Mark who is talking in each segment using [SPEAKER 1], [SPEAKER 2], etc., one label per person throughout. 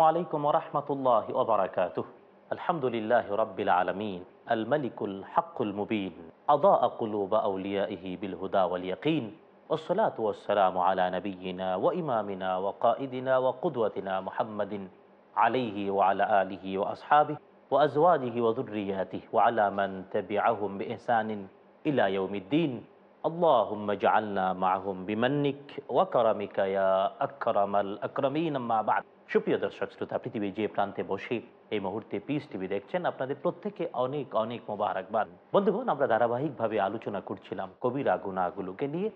[SPEAKER 1] السلام عليكم ورحمة الله وبركاته. الحمد لله رب العالمين الملك الحق المبين أضاء قلوب أوليائه بالهدى واليقين والصلاة والسلام على نبينا وإمامنا وقائدنا وقدوتنا محمد عليه وعلى آله وأصحابه وأزواجه وذرياته وعلى من تبعهم بإحسان إلى يوم الدين. اللهم اجعلنا معهم بمنك وكرمك يا أكرم الأكرمين أما بعد. সুপ্রিয় দর্শক, শ্রোতা, পৃথিবীর যে প্রান্তে বসে এই মুহূর্তে পিস টিভি দেখছেন আপনাদের প্রত্যেকে অনেক অনেক মোবারকবাদ। বন্ধুগণ, আমরা ধারাবাহিকভাবে আলোচনা করছিলাম কবিরা গুণাগুলোকে নিয়ে,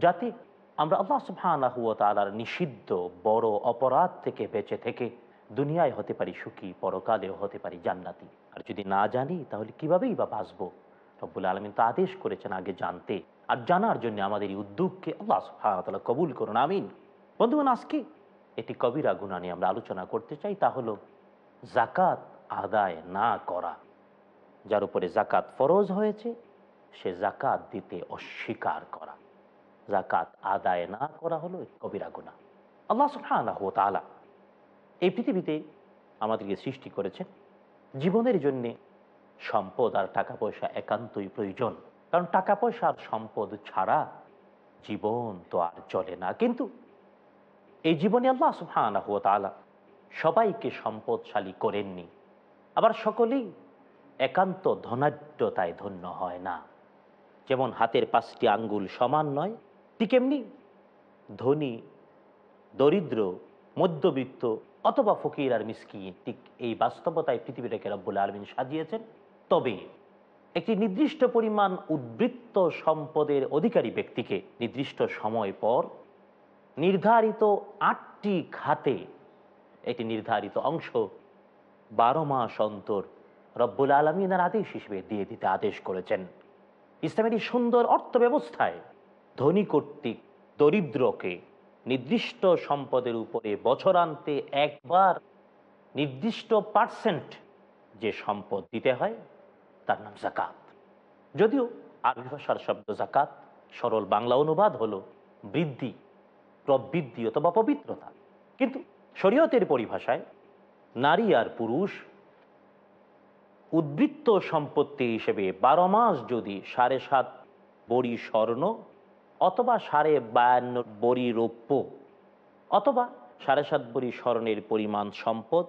[SPEAKER 1] যাতে আমরা আল্লাহ সুবহানাহ ওয়া তাআলার নিষিদ্ধ, বড় অপরাধ থেকে বেঁচে থেকে দুনিয়ায় হতে পারি সুখী, পরকালেও হতে পারি জান্নাতি। আর যদি না জানি, তাহলে কিভাবেই বা বাঁচবো? রব্বুল আলমিন তো আদেশ করেছেন আগে জানতে। আর জানার জন্য আমাদের এই উদ্যোগকে আল্লাহ ওয়া তাআলা কবুল করুন, আমিন। বন্ধুগণ, আজকে এটি কবিরা গুণা নিয়ে আমরা আলোচনা করতে চাই, তা হলো জাকাত আদায় না করা। যার উপরে জাকাত ফরজ হয়েছে, সে জাকাত দিতে অস্বীকার করা। জাকাত আদায় না করা হলো কবিরা গুণা আল্লাহ সুবহানাহু ওয়া তাআলা এই পৃথিবীতে আমাদেরকে সৃষ্টি করেছেন। জীবনের জন্যে সম্পদ আর টাকা পয়সা একান্তই প্রয়োজন। কারণ টাকা পয়সা আর সম্পদ ছাড়া জীবন তো আর চলে না। কিন্তু এই জীবনে আল্লাহ সুহানা তালা সবাইকে সম্পদশালী করেননি। আবার সকলেই একান্ত ধনাঢ্যতায় ধন্য হয় না। যেমন হাতের পাঁচটি আঙ্গুল সমান নয়, ঠিক এমনি ধনী, দরিদ্র, মধ্যবিত্ত অথবা ফকির আর মিসকি ঠিক এই বাস্তবতায় পৃথিবীটাকে রব্বুল আলমিন সাজিয়েছেন। তবে একটি নির্দিষ্ট পরিমাণ উদ্বৃত্ত সম্পদের অধিকারী ব্যক্তিকে নির্দিষ্ট সময় পর নির্ধারিত আটটি খাতে একটি নির্ধারিত অংশ বারো মাস অন্তর রব্বুল আলমিনার আদেশ হিসেবে দিয়ে দিতে আদেশ করেছেন। ইসলামের এই সুন্দর অর্থ ব্যবস্থায় ধনী কর্তৃক দরিদ্রকে নির্দিষ্ট সম্পদের উপরে বছরান্তে একবার নির্দিষ্ট পার্সেন্ট যে সম্পদ দিতে হয়, তার নাম জাকাত যদিও আরবি ভাষার শব্দ জাকাত সরল বাংলা অনুবাদ হলো বৃদ্ধি। প্রবৃদ্ধি অথবা পবিত্রতা। কিন্তু শরীয়তের পরিভাষায় নারী আর পুরুষ উদ্বৃত্ত সম্পত্তি হিসেবে বারো মাস যদি সাড়ে সাত বড়ি স্বর্ণ অথবা সাড়ে বায়ান্ন বড়ি রৌপ্য অথবা সাড়ে সাত বড়ি স্বর্ণের পরিমাণ সম্পদ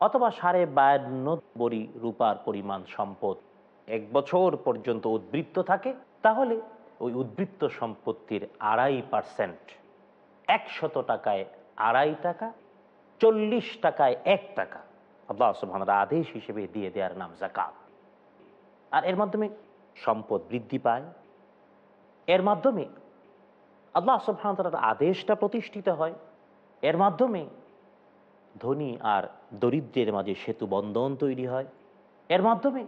[SPEAKER 1] অথবা সাড়ে বায়ান্ন বড়ি রূপার পরিমাণ সম্পদ এক বছর পর্যন্ত উদ্বৃত্ত থাকে, তাহলে ওই উদ্বৃত্ত সম্পত্তির আড়াই পার্সেন্ট একশত টাকায় আড়াই টাকা, চল্লিশ টাকায় এক টাকা। আল্লাহ সুবহানার আদেশ হিসেবে দিয়ে দেওয়ার নাম জাকাত আর এর মাধ্যমে সম্পদ বৃদ্ধি পায়। এর মাধ্যমে আল্লাহ সুবহান আদেশটা প্রতিষ্ঠিত হয়। এর মাধ্যমে ধনী আর দরিদ্রের মাঝে সেতু বন্ধন তৈরি হয়। এর মাধ্যমে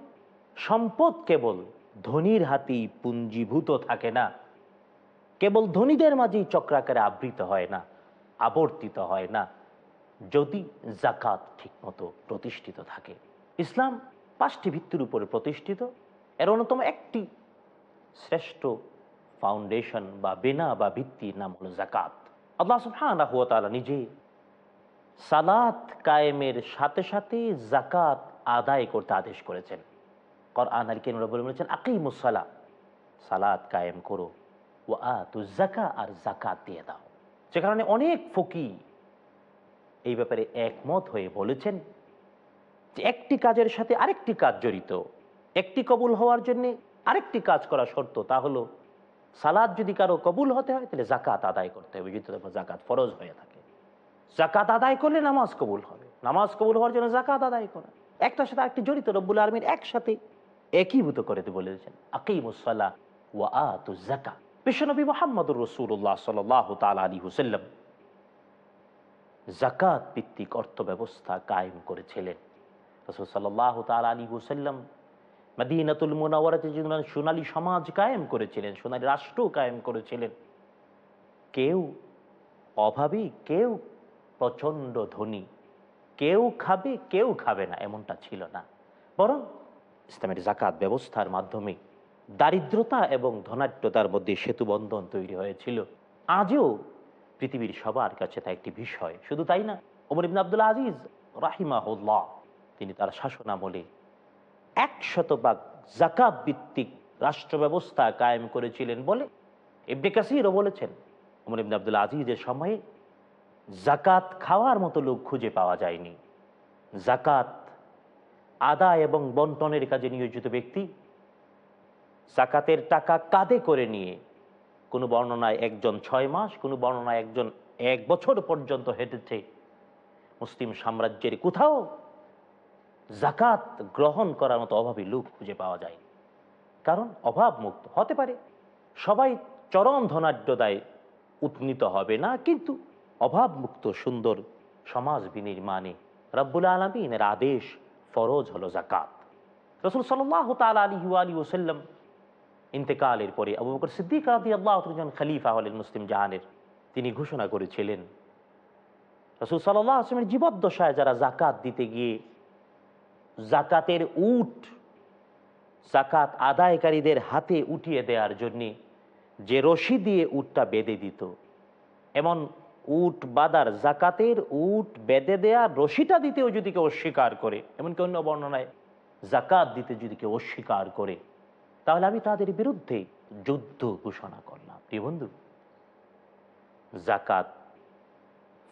[SPEAKER 1] সম্পদ কেবল ধনীর হাতেই পুঞ্জীভূত থাকে না। কেবল ধনীদের মাঝেই চক্রাকারে আবৃত হয় না, আবর্তিত হয় না, যদি জাকাত ঠিকমতো প্রতিষ্ঠিত থাকে। ইসলাম পাঁচটি ভিত্তির উপরে প্রতিষ্ঠিত। এর অন্যতম একটি শ্রেষ্ঠ ফাউন্ডেশন বা বেনা বা ভিত্তির নাম হলো জাকাত আল্লাহ নিজে সালাত কায়েমের সাথে সাথে জাকাত আদায় করতে আদেশ করেছেন। কেন বলে বলেছেন আকিমুসালা সালাত কায়েম করো। ও জাকা আর জাকাত দিয়ে দাও। যে কারণে অনেক ফকি এই ব্যাপারে একমত হয়ে বলেছেন যে একটি কাজের সাথে আরেকটি কাজ জড়িত। একটি কবুল হওয়ার জন্য আরেকটি কাজ করা শর্ত তা হলো সালাদ যদি কারও কবুল হতে হয় তাহলে জাকাত আদায় করতে হবে। যদি জাকাত ফরজ হয়ে থাকে। জাকাত আদায় করলে নামাজ কবুল হবে। নামাজ কবুল হওয়ার জন্য জাকাত আদায় করা। একটার সাথে আরেকটি জড়িত। রব্বুল আলমীর একসাথে একীভূত করে বলেছেন আকিমুসাল্লাহ ওয়া আতু জাকা বিশ্বনবী মোহাম্মদুর রসুল্লাহ সাল তাল আলী হুসাল্লাম জাকাত ভিত্তিক অর্থ ব্যবস্থা কায়েম করেছিলেন। রসুল সাল্লাহ তাল আলী হুসাল্লাম মদিনাতুল মোনাওয়ারাতে যেমন সোনালী সমাজ কায়েম করেছিলেন, সোনালী রাষ্ট্র কায়েম করেছিলেন, কেউ অভাবী, কেউ প্রচণ্ড ধনী, কেউ খাবে কেউ খাবে না, এমনটা ছিল না। বরং ইসলামের জাকাত ব্যবস্থার মাধ্যমে দারিদ্রতা এবং ধনাঢ্যতার মধ্যে সেতুবন্ধন তৈরি হয়েছিল। আজও পৃথিবীর সবার কাছে তা একটি বিষয়। শুধু তাই না, ওমর ইবন আবদুল্লা আজিজ রাহিমাহুল্লাহ, তিনি তার শাসনামলে একশত ভাগ জাকাত ভিত্তিক রাষ্ট্র ব্যবস্থা কায়েম করেছিলেন বলে ইবনে কাসিরও বলেছেন। ওমর ইবন আবদুল্লা আজিজের সময়ে জাকাত খাওয়ার মতো লোক খুঁজে পাওয়া যায়নি। জাকাত আদায় এবং বন্টনের কাজে নিয়োজিত ব্যক্তি জাকাতের টাকা কাঁধে করে নিয়ে, কোনো বর্ণনায় একজন ছয় মাস, কোনো বর্ণনায় একজন এক বছর পর্যন্ত হেঁটেছে। মুসলিম সাম্রাজ্যের কোথাও জাকাত গ্রহণ করার মতো অভাবী লোক খুঁজে পাওয়া যায় কারণ অভাব মুক্ত, হতে পারে। সবাই চরম ধনাঢ্যতায় উৎনীত হবে না, কিন্তু অভাবমুক্ত সুন্দর সমাজ বিনির্মাণে রব্বুল আলমিনের আদেশ ফরজ হলো জাকাত। রসুল সাল্লাহ তাল আলী আলী ওসাল্লাম ইন্তেকালের পরে আবু বকর সিদ্দিক আদি আল্লাহ যখন খলিফা হলেন মুসলিম জাহানের। তিনি ঘোষণা করেছিলেন, রসুল সাল্লাহ আসলামের জীবদ্দশায় যারা জাকাত দিতে গিয়ে জাকাতের উট জাকাত আদায়কারীদের হাতে উঠিয়ে দেওয়ার জন্যে যে রশি দিয়ে উটটা বেঁধে দিত, এমন উট বাদার জাকাতের উট বেঁধে দেয়া রশিটা দিতেও যদি কেউ অস্বীকার করে এমনকি অন্য বর্ণনায় জাকাত দিতে যদি কেউ অস্বীকার করে তাহলে আমি তাদের বিরুদ্ধে যুদ্ধ ঘোষণা করলাম। প্রিয় বন্ধু, জাকাত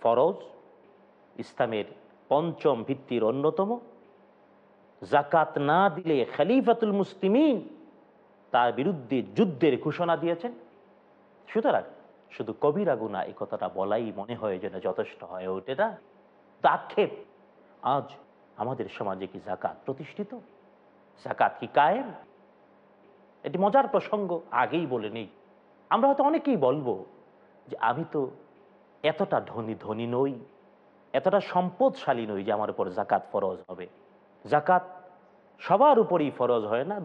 [SPEAKER 1] ফরজ, ইসলামের পঞ্চম ভিত্তির অন্যতম। জাকাত না দিলে খালিফাতুল মুসলিমিন তার বিরুদ্ধে যুদ্ধের ঘোষণা দিয়েছেন। সুতরাং শুধু কবিরা গুণা এই কথাটা বলাই মনে হয় যেন যথেষ্ট হয়ে ওঠে না। আক্ষেপ, আজ আমাদের সমাজে কি জাকাত প্রতিষ্ঠিত? জাকাত কি কায়েম? এটি মজার প্রসঙ্গ আগেই বলে নেই। আমরা হয়তো অনেকেই বলব যে আমি তো এতটা ধনী ধনী নই, এতটা সম্পদশালী নই যে আমার উপর জাকাত ফরজ হবে। জাকাত সবার উপরেই ফরজ হয় না,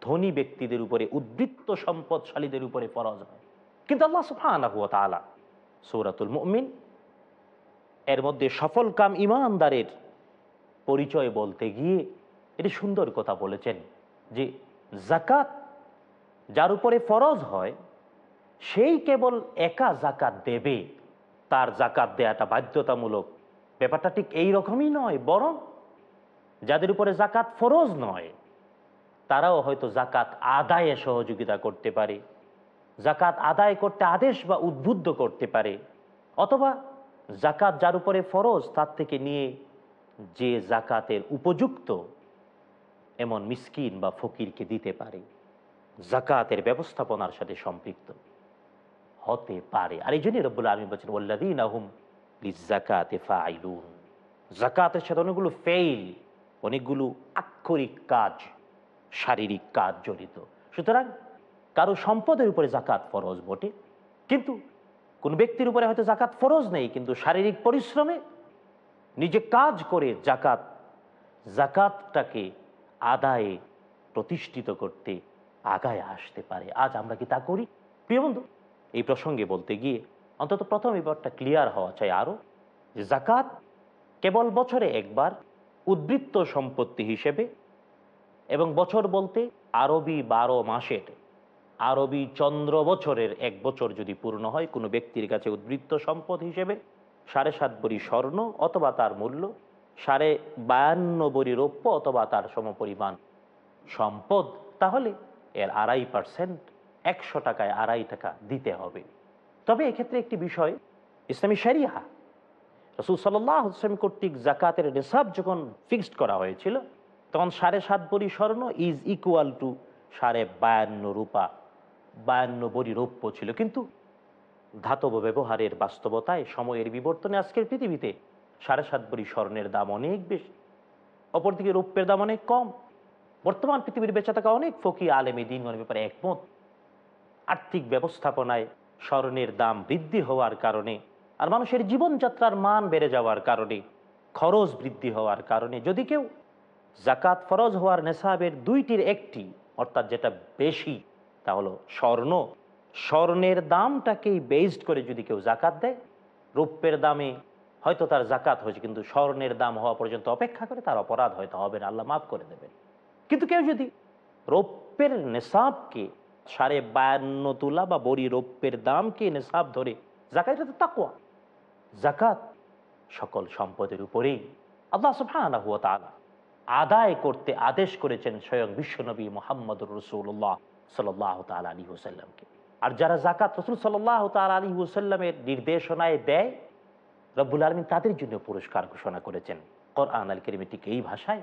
[SPEAKER 1] ধনী ব্যক্তিদের উপরে, উদ্বৃত্ত সম্পদশালীদের উপরে ফরজ হয়। কিন্তু আল্লাহ সুফানাহু তালা সৌরাতুল মুমিন এর মধ্যে সফল কাম ইমানদারের পরিচয় বলতে গিয়ে এটি সুন্দর কথা বলেছেন যে জাকাত যার উপরে ফরজ হয়, সেই কেবল একা জাকাত দেবে, তার জাকাত দেয়াটা বাধ্যতামূলক। ব্যাপারটা ঠিক এই রকমই নয়, বরং যাদের উপরে জাকাত ফরজ নয়, তারাও হয়তো জাকাত আদায়ে সহযোগিতা করতে পারে, জাকাত আদায় করতে আদেশ বা উদ্বুদ্ধ করতে পারে, অথবা জাকাত যার উপরে ফরজ, তার থেকে নিয়ে যে জাকাতের উপযুক্ত এমন মিসকিন বা ফকিরকে দিতে পারে। জাকাতের ব্যবস্থাপনার সাথে সম্পৃক্ত। হতে পারে। আর এই জন্যই রব্বুল আলমী বলছেন ওল্লাদিন আহম জাকাতে ফাইলুন জাকাতের সাথে অনেকগুলো ফেইল, অনেকগুলো আক্ষরিক কাজ, শারীরিক কাজ জড়িত। সুতরাং কারও সম্পদের উপরে জাকাত ফরজ বটে, কিন্তু কোন ব্যক্তির উপরে হয়তো জাকাত ফরজ নেই, কিন্তু শারীরিক পরিশ্রমে নিজে কাজ করে জাকাত, জাকাতটাকে আদায়ে প্রতিষ্ঠিত করতে আগায় আসতে পারে। আজ আমরা কি তা করি? প্রিয় বন্ধু, এই প্রসঙ্গে বলতে গিয়ে অন্তত প্রথম এবারটা ক্লিয়ার হওয়া চাই আরও যে জাকাত কেবল বছরে একবার উদ্বৃত্ত সম্পত্তি হিসেবে এবং বছর বলতে আরবি বারো মাসের, আরবি চন্দ্র বছরের এক বছর যদি পূর্ণ হয়, কোনো ব্যক্তির কাছে উদ্বৃত্ত সম্পদ হিসেবে সাড়ে সাত বড়ি স্বর্ণ অথবা তার মূল্য, সাড়ে বায়ান্ন বড়ি রৌপ্য অথবা তার সমপরিমাণ সম্পদ, তাহলে এর আড়াই পার্সেন্ট একশো টাকায় আড়াই টাকা দিতে হবে। তবে এক্ষেত্রে একটি বিষয়, ইসলামী শরিয়া, রসুল সাল্লাহ ইসলাম কর্তৃক জাকাতের রেসাব যখন ফিক্সড করা হয়েছিল, তখন সাড়ে সাত বড়ি স্বর্ণ ইজ ইকুয়াল টু সাড়ে বায়ান্ন রূপা, বায়ান্ন বড়ি রৌপ্য ছিল। কিন্তু ধাতব ব্যবহারের বাস্তবতায়, সময়ের বিবর্তনে আজকের পৃথিবীতে সাড়ে সাত বড়ি স্বর্ণের দাম অনেক বেশি, অপরদিকে রৌপ্যের দাম অনেক কম। বর্তমান পৃথিবীর বেঁচে থাকা অনেক ফকি আলেমী দিনগণের ব্যাপারে একমত। আর্থিক ব্যবস্থাপনায় স্বর্ণের দাম বৃদ্ধি হওয়ার কারণে আর মানুষের জীবনযাত্রার মান বেড়ে যাওয়ার কারণে, খরচ বৃদ্ধি হওয়ার কারণে যদি কেউ জাকাত ফরজ হওয়ার নেশাবের দুইটির একটি, অর্থাৎ যেটা বেশি, তা হলো স্বর্ণ। স্বর্ণের দামটাকেই বেসড করে যদি কেউ জাকাত দেয়, রৌপ্যের দামে হয়তো তার জাকাত হয়েছে, কিন্তু স্বর্ণের দাম হওয়া পর্যন্ত অপেক্ষা করে তার অপরাধ হয়তো হবে না, আল্লাহ মাফ করে দেবেন। কিন্তু কেউ যদি রৌপ্যের নেশাবকে সাড়ে বায়ান্ন তুলা বা বড়ি রৌপ্যের দামকে নেশাব ধরে জাকাত এটা তো তাকুয়া জাকাত সকল সম্পদের উপরেই আল্লাহ সুবহানাহু ওয়া তাআলা আদায় করতে আদেশ করেছেন স্বয়ং বিশ্বনবী মোহাম্মদ রসুল্লাহ সাল্লাহ তাল আলী হুসাল্লামকে আর যারা জাকাত রসুল সাল্লাহ তাল আলী হুসাল্লামের নির্দেশনায় দেয়, রব্বুল আলমিন তাদের জন্য পুরস্কার ঘোষণা করেছেন। কোরআন আল করিমিটিকে এই ভাষায়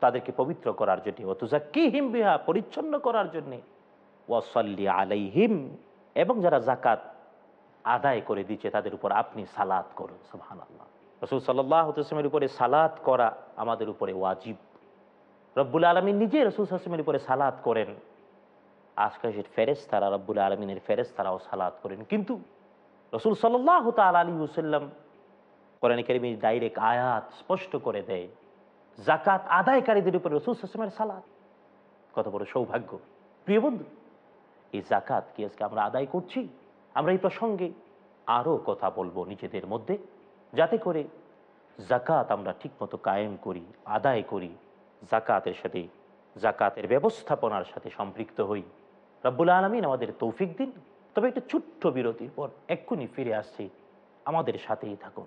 [SPEAKER 1] তাদেরকে পবিত্র করার জন্য। অতুজা কি হিম বিহা, পরিচ্ছন্ন করার জন্যে। ওয়াসল্লি আলাইহিম, এবং যারা জাকাত আদায় করে দিচ্ছে, তাদের উপর আপনি সালাত করুন সুবহান আল্লাহ রসুল সাল্লামের উপরে সালাত করা আমাদের উপরে ওয়াজিব। রব্বুল আলমী নিজে রসুল হাসমের উপরে সালাত করেন। আশকাশের ফেরেস তারা রব্বুল আলমিনের ফেরেস তারাও সালাত করেন। কিন্তু রসুল সাল্লাহ তাল আলী হুসাল্লাম কোরআন কেরিমি ডাইরেক্ট আয়াত স্পষ্ট করে দেয়। জাকাত আদায়কারীদের উপরে রসুল হাসমের সালাত। কত বড় সৌভাগ্য। প্রিয় বন্ধু, এই জাকাত কি আজকে আমরা আদায় করছি? আমরা এই প্রসঙ্গে আরও কথা বলব নিজেদের মধ্যে, যাতে করে জাকাত আমরা ঠিকমতো কায়েম করি, আদায় করি, জাকাতের সাথে, জাকাতের ব্যবস্থাপনার সাথে সম্পৃক্ত হই। রব্বুল আলমিন আমাদের তৌফিক দিন। তবে একটা ছোট্ট বিরতির পর এক্ষুনি ফিরে আসছি। আমাদের সাথেই থাকুন।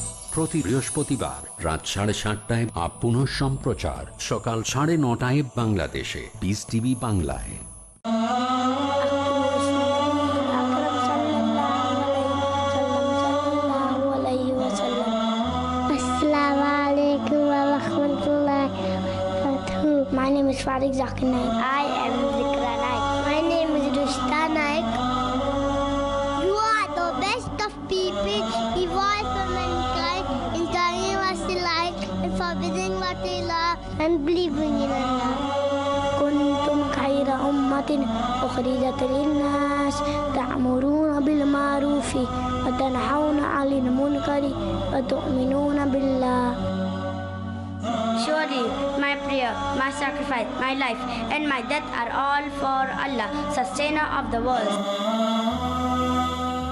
[SPEAKER 2] প্রতি বৃহস্পতিবার রাত সাড়ে সাতটায় আপ সম্প্রচার। সকাল সাড়ে নটায় বাংলাদেশে। পিস টিভি বাংলায়।
[SPEAKER 3] My name is I am Zikra and believing in Allah. كنتم خير أمة أخرجت للناس تأمرون بالمعروف وتنحون عن المنكر وتؤمنون بالله
[SPEAKER 4] Surely my prayer, my sacrifice, my life, and my death are all for Allah, sustainer of the world.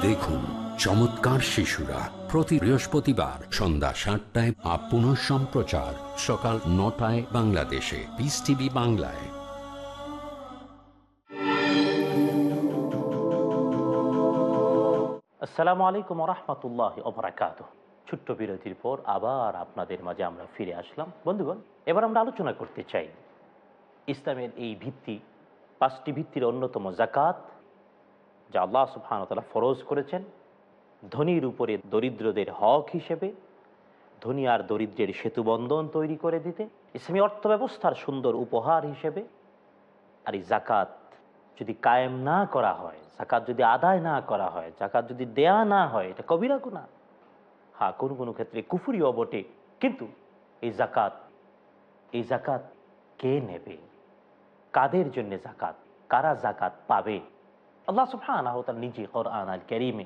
[SPEAKER 2] দেখুন চমৎকার শিশুরা প্রতি বৃহস্পতিবার সন্ধ্যা সাতটায় আপ পুনঃ সম্প্রচার সকাল নটায় বাংলাদেশে। পিস টিভি বাংলায়।
[SPEAKER 1] আসসালামু আলাইকুম রহমতুল্লাহ অবরাকাত ছোট্ট বিরতির পর আবার আপনাদের মাঝে আমরা ফিরে আসলাম। বন্ধুগণ, এবার আমরা আলোচনা করতে চাই। ইসলামের এই ভিত্তি, পাঁচটি ভিত্তির অন্যতম জাকাত যা আল্লাহ সুবহানতালা ফরজ করেছেন। ধনীর উপরে দরিদ্রদের হক হিসেবে, ধনী আর দরিদ্রের সেতুবন্ধন তৈরি করে দিতে, ইসলামী অর্থ ব্যবস্থার সুন্দর উপহার হিসেবে, আর এই জাকাত যদি কায়েম না করা হয়, জাকাত যদি আদায় না করা হয়, জাকাত যদি দেয়া না হয়, এটা কবিরা গুণা হ্যাঁ কোনো কোনো ক্ষেত্রে কুফুরিও বটে, কিন্তু এই জাকাত এই জাকাত কে নেবে? কাদের জন্য জাকাত? কারা জাকাত পাবে? আল্লাহ তাআলা নিজে কোরআন আল কারীমে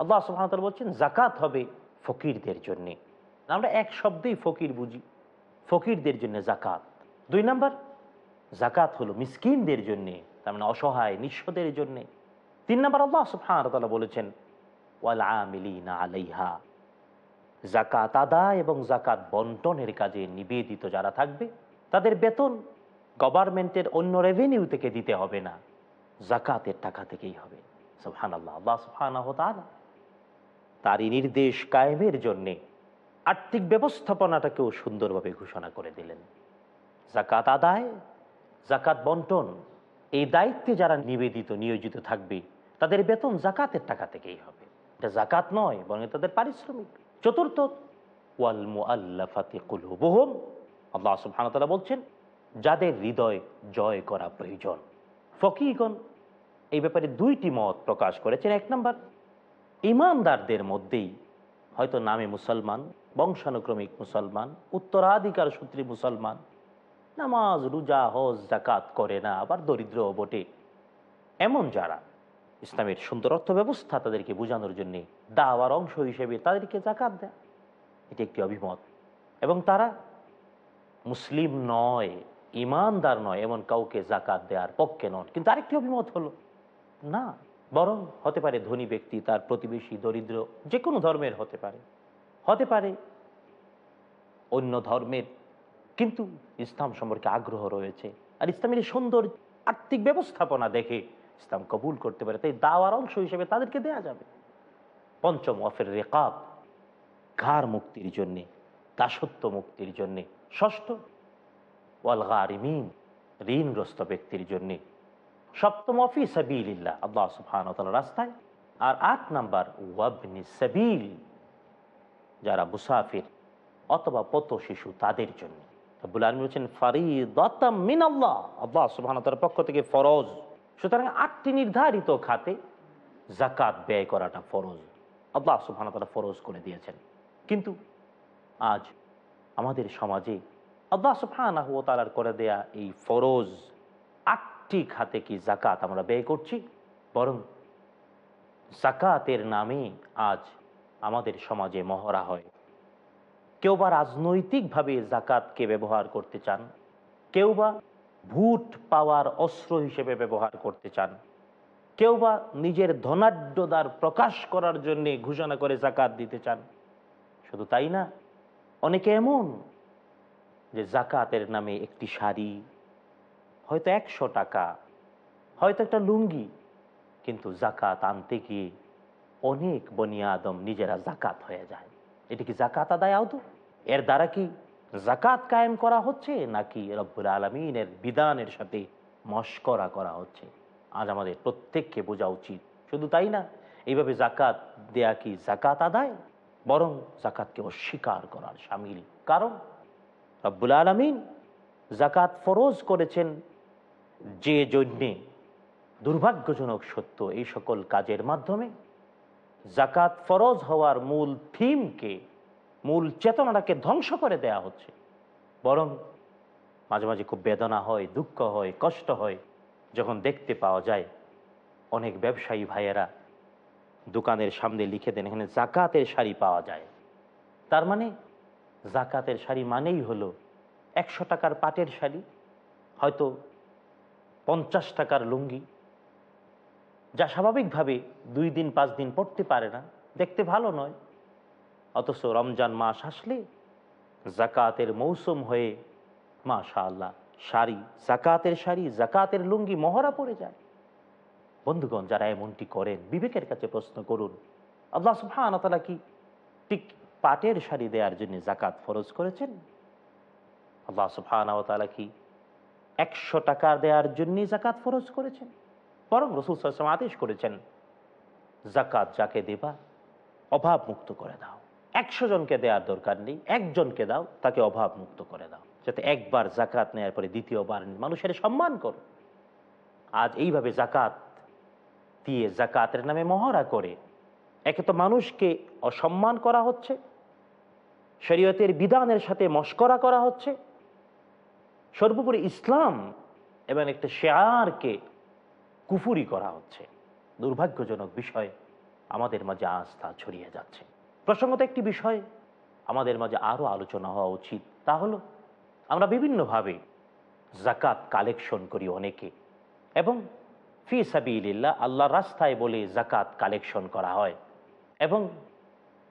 [SPEAKER 1] আল্লাহ ওয়া বলছেন, জাকাত হবে ফকিরদের জন্য। আমরা এক শব্দেই ফকির বুঝি। ফকিরদের জন্য জাকাত। দুই নাম্বার, জাকাত হলো মিসকিনদের জন্য, তার মানে অসহায়, নিঃস্বদের জন্য। তিন নাম্বার, আল্লাহ ওয়া বলেছেন আলাইহা। জাকাত আদায় এবং জাকাত বন্টনের কাজে নিবেদিত যারা থাকবে, তাদের বেতন গভর্নমেন্টের অন্য রেভিনিউ থেকে দিতে হবে না। জাকাতের টাকা থেকেই হবে। সুবহান আল্লাহ আল্লাহ তাআলা। তারই নির্দেশ কায়েমের জন্যে আর্থিক ব্যবস্থাপনাটাকেও সুন্দরভাবে ঘোষণা করে দিলেন। জাকাত আদায়, জাকাত বন্টন, এই দায়িত্বে যারা নিবেদিত, নিয়োজিত থাকবে, তাদের বেতন জাকাতের টাকা থেকেই হবে। এটা জাকাত নয়, বরং তাদের পারিশ্রমিক। চতুর্থ বলছেন, যাদের হৃদয় জয় করা প্রয়োজন। ফকিগণ এই ব্যাপারে দুইটি মত প্রকাশ করেছেন। এক নম্বর ইমানদারদের মধ্যেই হয়তো নামে মুসলমান, বংশানুক্রমিক মুসলমান, উত্তরাধিকার সূত্রে মুসলমান, নামাজ, রোজা, হজ জাকাত করে না, আবার দরিদ্র বটে। এমন যারা ইসলামের সুন্দর অর্থ ব্যবস্থা তাদেরকে বোঝানোর জন্য দাওয়ার অংশ হিসেবে তাদেরকে জাকাত দেয়। এটি একটি অভিমত। এবং তারা মুসলিম নয়, ইমানদার নয়, এমন কাউকে জাকাত দেওয়ার পক্ষে নন। কিন্তু আরেকটি অভিমত হলো, না বরং হতে পারে ধনী ব্যক্তি, তার প্রতিবেশী, দরিদ্র যে কোনো ধর্মের হতে পারে। হতে পারে অন্য ধর্মের, কিন্তু ইসলাম সম্পর্কে আগ্রহ রয়েছে। আর ইসলামের সুন্দর আর্থিক ব্যবস্থাপনা দেখে ইসলাম কবুল করতে পারে। তাই দাওয়ার অংশ হিসেবে তাদেরকে দেয়া যাবে। পঞ্চম অফের রেকাব, ঘাড় মুক্তির জন্যে, দাসত্ব মুক্তির জন্যে। ষষ্ঠ, ওয়াল গারিমিন, ঋণগ্রস্ত ব্যক্তির জন্যে। সপ্তম অফি সাবিল্লাহ আল্লাহ সুবহান রাস্তায়। আর আট নাম্বার, ওয়াবনি সাবিল, যারা মুসাফির অথবা পত শিশু তাদের জন্য। পক্ষ থেকে ফরজ। সুতরাং আটটি নির্ধারিত খাতে জাকাত ব্যয় করাটা ফরজ। আল্লাহ সুবহানাহু তাআলা ফরজ করে দিয়েছেন। কিন্তু আজ আমাদের সমাজে আল্লাহ তাআলার করে দেয়া এই ফরজ আটটি হাতে কি জাকাত আমরা ব্যয় করছি? বরং জাকাতের নামে আজ আমাদের সমাজে মহড়া হয়। কেউ বা রাজনৈতিকভাবে জাকাতকে ব্যবহার করতে চান, কেউ বা ভোট পাওয়ার অস্ত্র হিসেবে ব্যবহার করতে চান, কেউ বা নিজের ধনাঢ্যদার প্রকাশ করার জন্য ঘোষণা করে জাকাত দিতে চান। শুধু তাই না, অনেকে এমন যে জাকাতের নামে একটি শাড়ি হয়তো একশো টাকা, হয়তো একটা লুঙ্গি, কিন্তু জাকাত আনতে গিয়ে অনেক বনিয়া আদম নিজেরা জাকাত হয়ে যায়। এটি কি জাকাত আদায় আওতো এর দ্বারা কি জাকাত কায়েম করা হচ্ছে, নাকি রব্বুল আলমিনের বিধানের সাথে মস্করা করা হচ্ছে? আজ আমাদের প্রত্যেককে বোঝা উচিত। শুধু তাই না, এইভাবে জাকাত দেয়া কি জাকাত আদায়? বরং জাকাতকে অস্বীকার করার সামিল। কারণ রব্বুল আলমিন জাকাত ফরজ করেছেন যে জন্যে দুর্ভাগ্যজনক সত্য এই সকল কাজের মাধ্যমে জাকাত ফরজ হওয়ার মূল থিমকে, মূল চেতনাটাকে ধ্বংস করে দেয়া হচ্ছে। বরং মাঝে মাঝে খুব বেদনা হয়, দুঃখ হয়, কষ্ট হয়। যখন দেখতে পাওয়া যায়, অনেক ব্যবসায়ী ভাইয়েরা দোকানের সামনে লিখে দেন, এখানে জাকাতের শাড়ি পাওয়া যায়। তার মানে জাকাতের শাড়ি মানেই হলো একশো টাকার পাটের শাড়ি। হয়তো পঞ্চাশ টাকার লুঙ্গি, যা স্বাভাবিকভাবে দুই দিন, পাঁচ দিন পড়তে পারে না, দেখতে ভালো নয়। অথচ রমজান মাস আসলে জাকাতের মৌসুম হয়ে মাশা আল্লাহ শাড়ি, জাকাতের শাড়ি, জাকাতের লুঙ্গি মহড়া পড়ে যায়। বন্ধুগণ, যারা এমনটি করেন, বিবেকের কাছে প্রশ্ন করুন, আল্লাহ সুবহান তালা কি ঠিক পাটের শাড়ি দেওয়ার জন্য জাকাত ফরজ করেছেন? আল্লাহ সুবহান তালা কি একশো টাকা দেওয়ার জন্যই জাকাত ফরজ করেছেন। বরং রসুল সাল্লাম আদেশ করেছেন, জাকাত যাকে দেবা অভাব মুক্ত করে দাও। একশো জনকে দেওয়ার দরকার নেই, একজনকে দাও, তাকে অভাব মুক্ত করে দাও। যাতে একবার জাকাত নেওয়ার পরে দ্বিতীয়বার মানুষের সম্মান করো। আজ এইভাবে জাকাত দিয়ে জাকাতের নামে মহড়া করে একে তো মানুষকে অসম্মান করা হচ্ছে, শরীয়তের বিধানের সাথে মস্করা করা হচ্ছে সর্বোপরি ইসলাম এবং একটা শেয়ারকে কুফুরি করা হচ্ছে। দুর্ভাগ্যজনক বিষয়, আমাদের মাঝে আস্থা ছড়িয়ে যাচ্ছে। প্রসঙ্গত একটি বিষয়, আমাদের মাঝে আরও আলোচনা হওয়া উচিত। তা হলো, আমরা বিভিন্নভাবে জাকাত কালেকশন করি অনেকে এবং ফি সাবিল্লাহ আল্লাহর রাস্তায় বলে জাকাত কালেকশন করা হয় এবং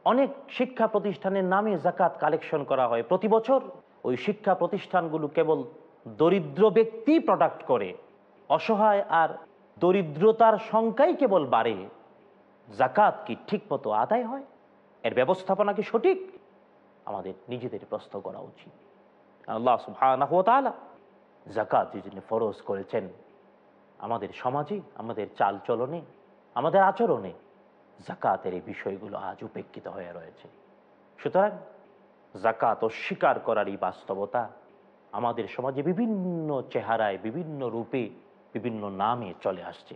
[SPEAKER 1] অনেক শিক্ষা প্রতিষ্ঠানের নামে জাকাত কালেকশন করা হয়। প্রতি বছর ওই শিক্ষা প্রতিষ্ঠানগুলো কেবল দরিদ্র ব্যক্তি প্রোডাক্ট করে, অসহায় আর দরিদ্রতার সংখ্যাই কেবল বাড়ে জাকাত কি ঠিক মতো আদায় হয়? এর ব্যবস্থাপনা কি সঠিক? আমাদের নিজেদের প্রশ্ন করা উচিত। আল্লাহ জাকাত যে জন্য ফরজ করেছেন, আমাদের সমাজে, আমাদের চাল চলনে আমাদের আচরণে জাকাতের এই বিষয়গুলো আজ উপেক্ষিত হয়ে রয়েছে। সুতরাং জাকাত অস্বীকার করার এই বাস্তবতা আমাদের সমাজে বিভিন্ন চেহারায় বিভিন্ন রূপে বিভিন্ন নামে চলে আসছে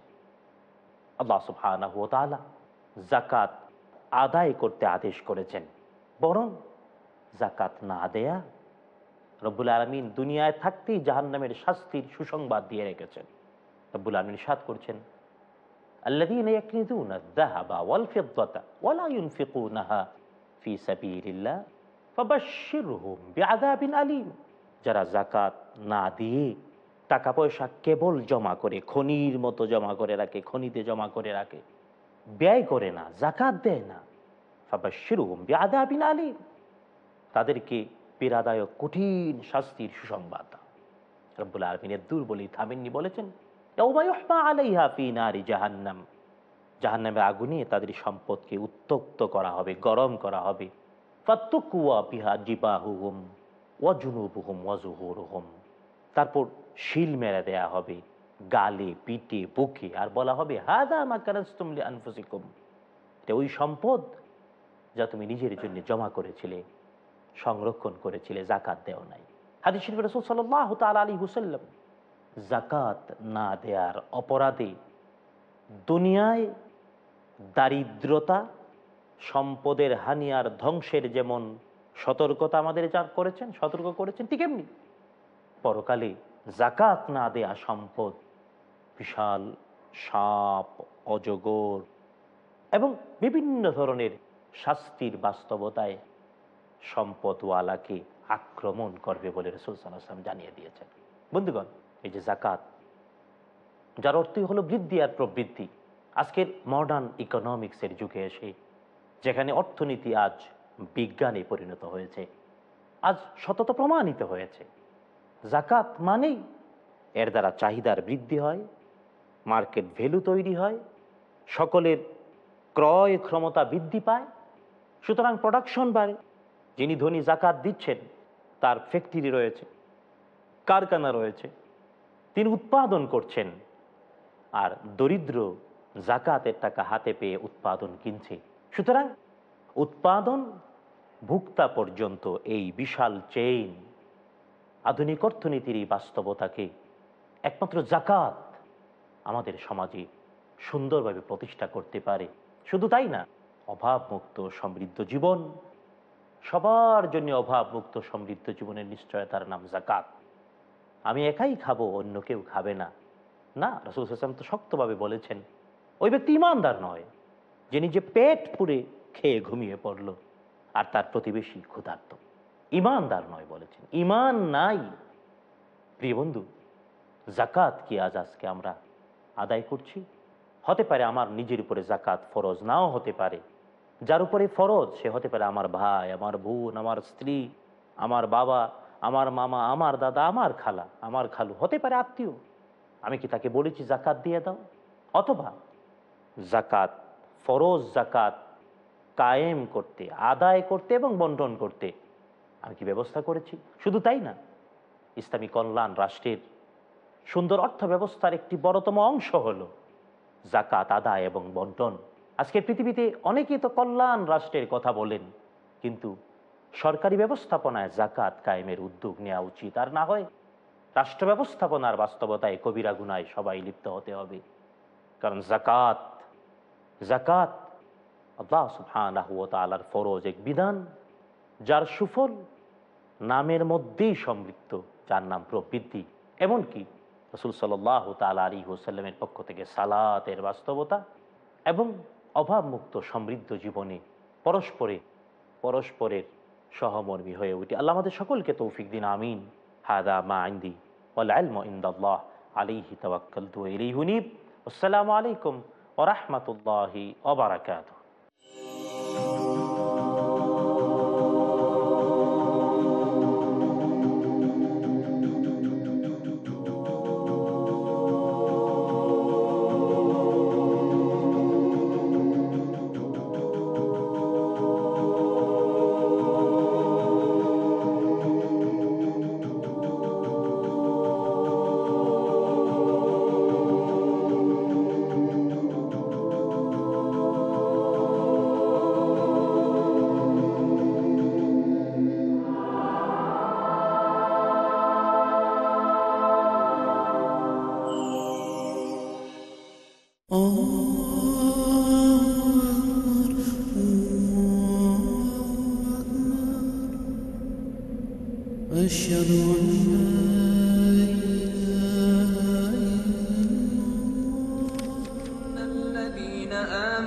[SPEAKER 1] আল্লাহ সুবহানাহু ওয়া তাআলা জাকাত আদায় করতে আদেশ করেছেন বরং জাকাত না দেয়া রব্বুল আলমিন দুনিয়ায় থাকতেই জাহান্নামের শাস্তির সুসংবাদ দিয়ে রেখেছেন রব্বুল আলমিন সাদ করছেন الذين يكنزون الذهب والفضة ولا ينفقونها في سبيل الله আলিম। যারা জাকাত না দিয়ে টাকা পয়সা কেবল জমা করে, খনির মতো জমা করে রাখে, খনিতে জমা করে রাখে, ব্যয় করে না জাকাত দেয় না ফাবাসিরুম বেআবিন আলিম। তাদেরকে পীড়াদায়ক, কঠিন শাস্তির সুসংবাদ রব্বুল আলমিনের দুর্বলী থামেননি বলেছেন জাহান্নামে আগুনে তাদের সম্পদকে উত্তক্ত করা হবে, গরম করা হবে। তারপর শিল মেরে দেয়া হবে, গালে, পিঠে, বুকে, আর বলা হবে হাদা মা কারাস্তুম লি আনফুসিকুম ওই সম্পদ যা তুমি নিজের জন্য জমা করেছিলে, সংরক্ষণ করেছিলে জাকাত দেও নাই। হাদিস শরীফ রাসূল সাল্লাল্লাহু তাআলা আলাইহি ওয়াসাল্লাম জাকাত না দেয়ার অপরাধে দুনিয়ায় দারিদ্রতা সম্পদের হানি আর ধ্বংসের যেমন সতর্কতা আমাদের যা করেছেন, সতর্ক করেছেন, ঠিক এমনি। পরকালে জাকাত না দেয়া সম্পদ বিশাল সাপ, অজগর এবং বিভিন্ন ধরনের শাস্তির বাস্তবতায় সম্পদওয়ালাকে আক্রমণ করবে বলে রসুল সাল্লাম জানিয়ে দিয়েছেন। বন্ধুগণ, এই যে জাকাত যার অর্থই হলো বৃদ্ধি আর প্রবৃদ্ধি। আজকের মডার্ন ইকোনমিক্সের যুগে এসে যেখানে অর্থনীতি আজ বিজ্ঞানে পরিণত হয়েছে, আজ সতত প্রমাণিত হয়েছে। জাকাত মানেই এর দ্বারা চাহিদার বৃদ্ধি হয়, মার্কেট ভ্যালু তৈরি হয়, সকলের ক্রয় ক্ষমতা বৃদ্ধি পায়, সুতরাং প্রোডাকশন বাড়ে। যিনি ধনী জাকাত দিচ্ছেন, তার ফ্যাক্টরি রয়েছে, কারখানা রয়েছে, তিনি উৎপাদন করছেন, আর দরিদ্র জাকাতের টাকা হাতে পেয়ে উৎপাদন কিনছে। সুতরাং উৎপাদন ভুক্তা পর্যন্ত এই বিশাল চেইন আধুনিক অর্থনীতির এই বাস্তবতাকে একমাত্র জাকাত আমাদের সমাজে সুন্দরভাবে প্রতিষ্ঠা করতে পারে। শুধু তাই না, অভাবমুক্ত সমৃদ্ধ জীবন, সবার জন্য অভাবমুক্ত সমৃদ্ধ জীবনের নিশ্চয়তার নাম জাকাত। আমি একাই খাব, অন্য কেউ খাবে না। না, রসুল হাসান তো শক্তভাবে বলেছেন, ওই ব্যক্তি ইমানদার নয়। যে নিজে পেট পুরে খেয়ে ঘুমিয়ে পড়ল, আর তার প্রতিবেশী ক্ষুধার্ত। ইমানদার নয় বলেছেন। ইমান নাই। প্রিয় বন্ধু জাকাত কি আজ আজকে আমরা আদায় করছি? হতে পারে আমার নিজের উপরে জাকাত ফরজ নাও হতে পারে। যার উপরে ফরজ, সে হতে পারে আমার ভাই, আমার বোন, আমার স্ত্রী, আমার বাবা, আমার মামা, আমার দাদা, আমার খালা, আমার খালু, হতে পারে আত্মীয়। আমি কি তাকে বলেছি জাকাত দিয়ে দাও? অথবা জাকাত ফরজ জাকাত কায়েম করতে, আদায় করতে এবং বন্টন করতে আমি কি ব্যবস্থা করেছি? শুধু তাই না, ইসলামী কল্যাণ রাষ্ট্রের সুন্দর অর্থ ব্যবস্থার একটি বড়তম অংশ হলো জাকাত আদায় এবং বন্টন। আজকের পৃথিবীতে অনেকেই তো কল্যাণ রাষ্ট্রের কথা বলেন, কিন্তু সরকারি ব্যবস্থাপনায় জাকাত কায়েমের উদ্যোগ নেওয়া উচিত। আর না হয় রাষ্ট্র ব্যবস্থাপনার বাস্তবতায় কবিরা গুনায় সবাই লিপ্ত হতে হবে। কারণ জাকাত জাকাত, আল্লাহ ওয়া ফরজ এক বিধান, যার সুফল নামের মধ্যেই সম্পৃক্ত, যার নাম প্রবৃদ্ধি এমনকি রসুল সাল্লাহ তাল আলী হোসাল্লামের পক্ষ থেকে সালাতের বাস্তবতা এবং অভাবমুক্ত সমৃদ্ধ জীবনে পরস্পরে, পরস্পরের সহমর্মী হয়ে উঠি। আল্লাহ আমাদের সকলকে তৌফিক দিন, আমিন। হাদা মা আইন্দি ওয়ালাইলম ইন্দাল্লাহ আলিহি তাওয়াক্কালতু আসসালামু আলাইকুম ওয়া রাহমাতুল্লাহি ওয়া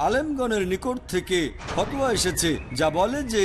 [SPEAKER 5] আলেমগণের নিকট থেকে ফতোয়া এসেছে যা বলে যে